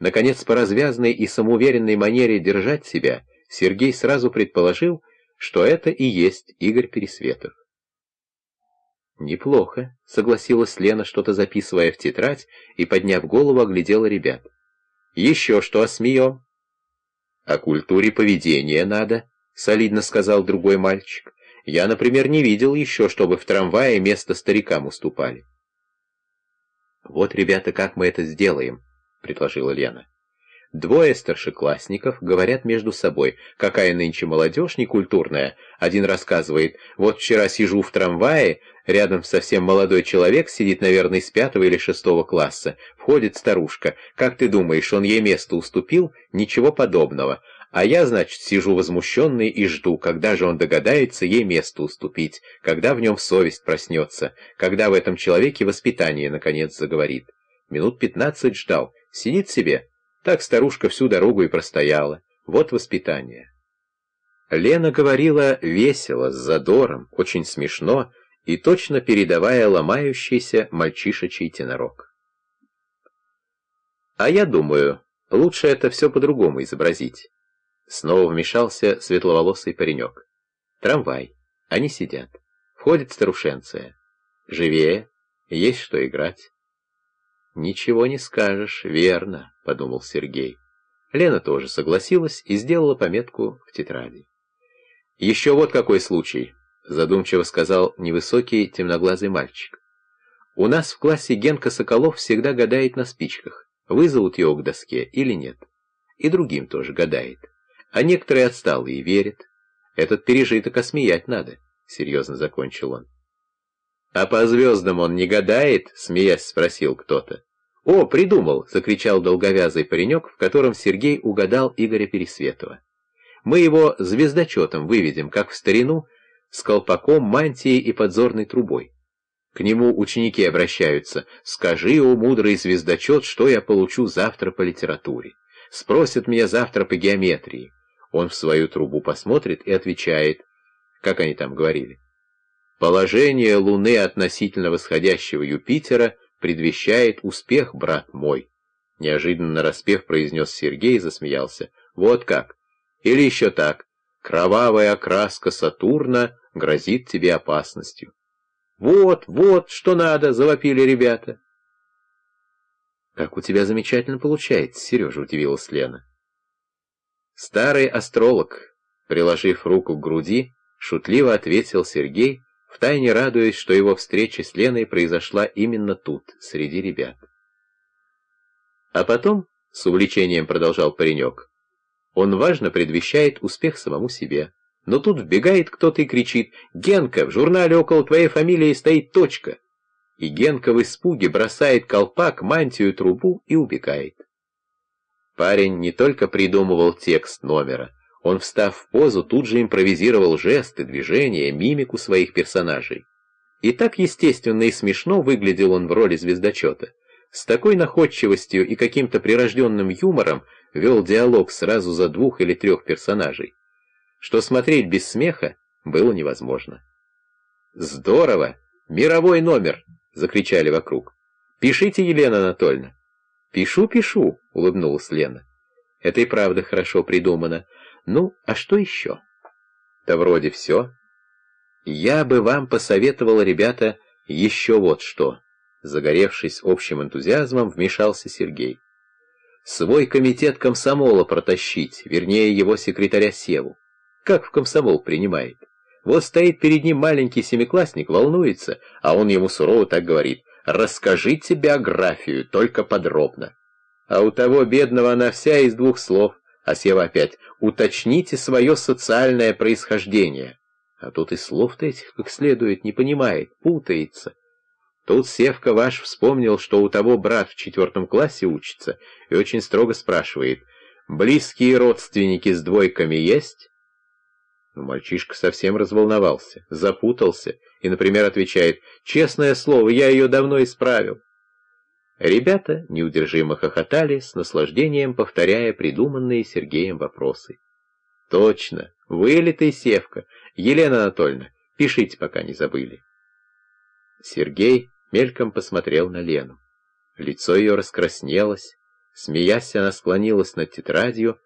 Наконец, по развязной и самоуверенной манере держать себя, Сергей сразу предположил, что это и есть Игорь Пересветов. «Неплохо», — согласилась Лена, что-то записывая в тетрадь, и, подняв голову, оглядела ребят. «Еще что осмеем?» «О культуре поведения надо», — солидно сказал другой мальчик. «Я, например, не видел еще, чтобы в трамвае место старикам уступали». «Вот, ребята, как мы это сделаем», — предложила Лена. Двое старшеклассников говорят между собой, какая нынче молодежь некультурная. Один рассказывает, вот вчера сижу в трамвае, рядом совсем молодой человек сидит, наверное, с пятого или шестого класса. Входит старушка. Как ты думаешь, он ей место уступил? Ничего подобного. А я, значит, сижу возмущенный и жду, когда же он догадается ей место уступить, когда в нем совесть проснется, когда в этом человеке воспитание, наконец, заговорит. Минут пятнадцать ждал. Сидит себе, так старушка всю дорогу и простояла. Вот воспитание. Лена говорила весело, с задором, очень смешно и точно передавая ломающийся мальчишечий тенорок. А я думаю, лучше это все по-другому изобразить. Снова вмешался светловолосый паренек. Трамвай. Они сидят. Входит старушенция. Живее. Есть что играть. «Ничего не скажешь, верно», — подумал Сергей. Лена тоже согласилась и сделала пометку в тетради. «Еще вот какой случай», — задумчиво сказал невысокий темноглазый мальчик. «У нас в классе Генка Соколов всегда гадает на спичках, вызовут его к доске или нет. И другим тоже гадает. А некоторые отсталые верят. Этот пережиток осмеять надо», — серьезно закончил он. «А по звездам он не гадает?» — смеясь спросил кто-то. «О, придумал!» — закричал долговязый паренек, в котором Сергей угадал Игоря Пересветова. «Мы его звездочетом выведем, как в старину, с колпаком, мантией и подзорной трубой. К нему ученики обращаются. «Скажи, о мудрый звездочет, что я получу завтра по литературе?» Спросят меня завтра по геометрии. Он в свою трубу посмотрит и отвечает, как они там говорили. Положение Луны относительно восходящего Юпитера предвещает успех, брат мой. Неожиданно распев произнес Сергей и засмеялся. Вот как. Или еще так. Кровавая окраска Сатурна грозит тебе опасностью. Вот, вот, что надо, завопили ребята. Как у тебя замечательно получается, Сережа, удивилась Лена. Старый астролог, приложив руку к груди, шутливо ответил Сергей, втайне радуясь, что его встреча с Леной произошла именно тут, среди ребят. А потом, с увлечением продолжал паренек, он важно предвещает успех самому себе. Но тут вбегает кто-то и кричит «Генка, в журнале около твоей фамилии стоит точка!» И Генка в испуге бросает колпак, мантию, трубу и убегает. Парень не только придумывал текст номера, он, встав в позу, тут же импровизировал жесты, движения, мимику своих персонажей. И так естественно и смешно выглядел он в роли звездочета. С такой находчивостью и каким-то прирожденным юмором вел диалог сразу за двух или трех персонажей, что смотреть без смеха было невозможно. «Здорово! Мировой номер!» — закричали вокруг. «Пишите, Елена Анатольевна!» «Пишу, пишу!» — улыбнулась Лена. «Это и правда хорошо придумано. Ну, а что еще? Да вроде все. Я бы вам посоветовал, ребята, еще вот что. Загоревшись общим энтузиазмом, вмешался Сергей. Свой комитет комсомола протащить, вернее, его секретаря Севу. Как в комсомол принимает? Вот стоит перед ним маленький семиклассник, волнуется, а он ему сурово так говорит. «Расскажите биографию, только подробно». А у того бедного она вся из двух слов. А Сева опять «Уточните свое социальное происхождение». А тут и слов-то этих как следует не понимает, путается. Тут Севка ваш вспомнил, что у того брат в четвертом классе учится, и очень строго спрашивает, «Близкие родственники с двойками есть?» Ну, мальчишка совсем разволновался, запутался и, например, отвечает, «Честное слово, я ее давно исправил». Ребята неудержимо хохотали, с наслаждением повторяя придуманные Сергеем вопросы. «Точно! Вылитый Севка! Елена Анатольевна, пишите, пока не забыли!» Сергей мельком посмотрел на Лену. Лицо ее раскраснелось, Смеясь, она склонилась над тетрадью,